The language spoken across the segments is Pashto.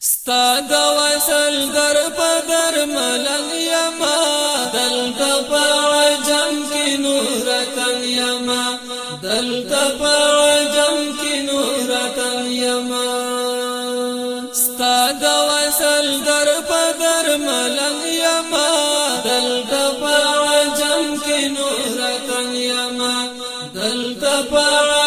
ستا د وصل در په در ملل یما دل د پاجم کی نور تن یما دل د پاجم کی نور تن یما ستا د وصل در په در ملل یما دل د پاجم کی نور تن یما دل د پاجم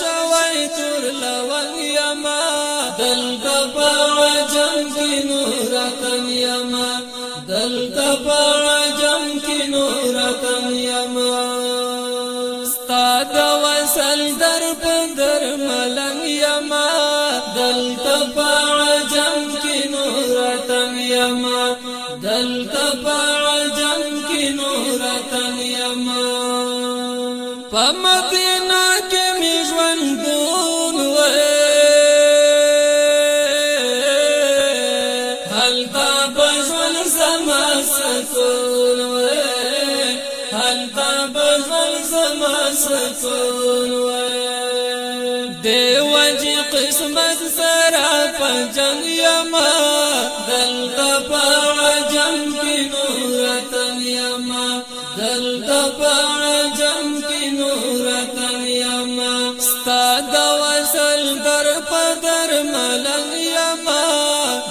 شوي تر لون يما دل دبا جم کی نورتن يما دل دبا جم کی نورتن يما دلتا پا عجم کی نورا تنیما پا مدینہ کی میجون دون وے حلتا بجون زما ستون وے هل بجون زما ستون وے قسمت سرا پجن یما دلتا پا عجم کی نورتن یما دلتا پا عجم کی نورتن یما ستا دا وصل در پدر ملن یما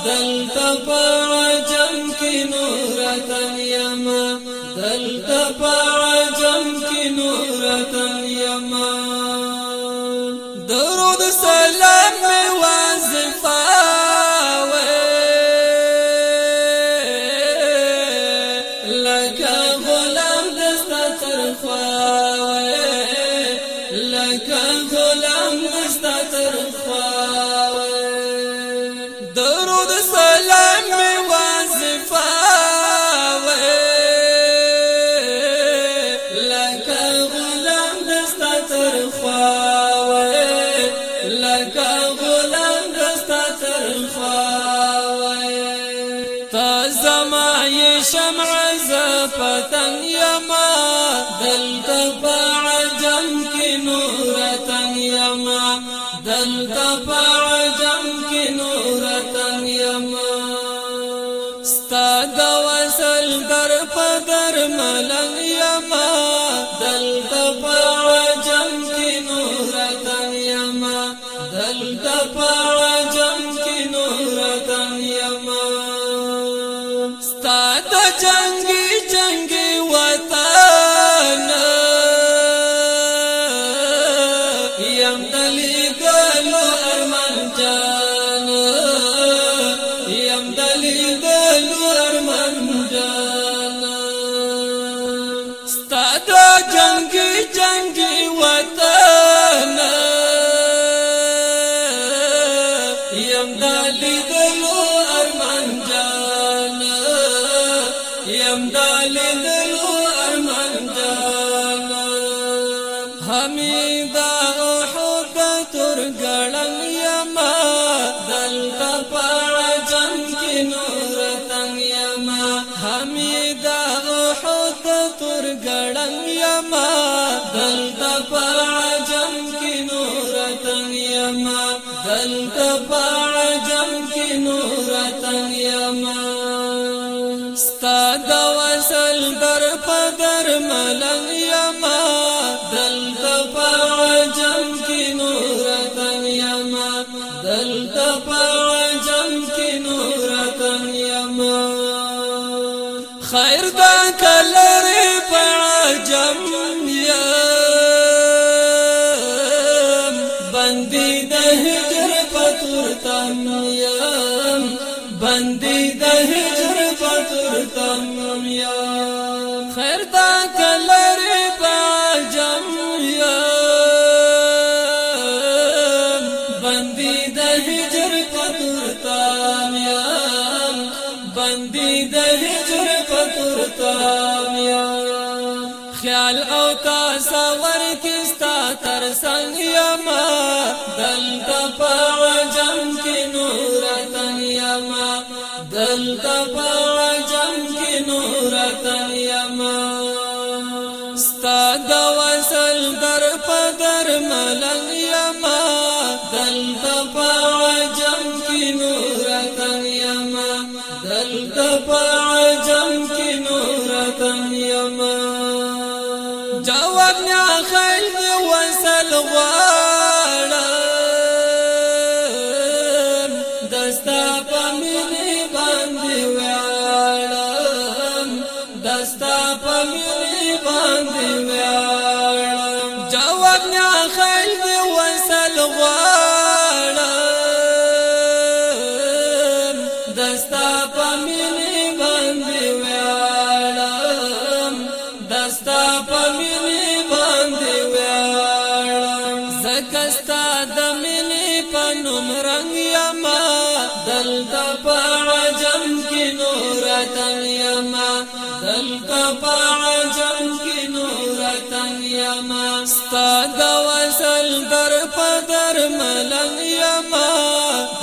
دلتا پا عجم کی نورتن یما دلتا پا عجم کی نورتن یما خود سلام می وظیفه و لکه غلام دست تر خوا و لکه شمع زفتا یما دلتا پا عجم کی نورتن یما دلتا پا عجم کی نورتن یما ستا جنگي جنگي وطن يم دالي دلو ارمان جان يم دالي دلته پاړه جم کې نور تنیما ستا د وصل در په در ملنګ یما خیر دا کلری با جمعیم بندی دا حجر پترتامیم بندی دا حجر پترتامیم خیال او تصور کستا ترسنگ یما دلتا پا جمع کی نور یما دلتا پا جم کی نورتا یما ستا دا وصل در پدر ملن یما دلتا پا جم کی نورتا یما دلتا پا جم کی نورتا یما جواب وصل دستا پمینی باندې ویاړم زکستا د مینې په نوم رنگ یما دلته په عجم کې نور تن یما دلته په عجم کې نور تن یما ستا د وصل در په در ملنګ یما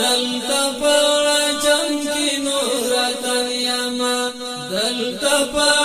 دلته په عجم کې نور تن یما دلته په